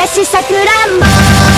私さくらんぼ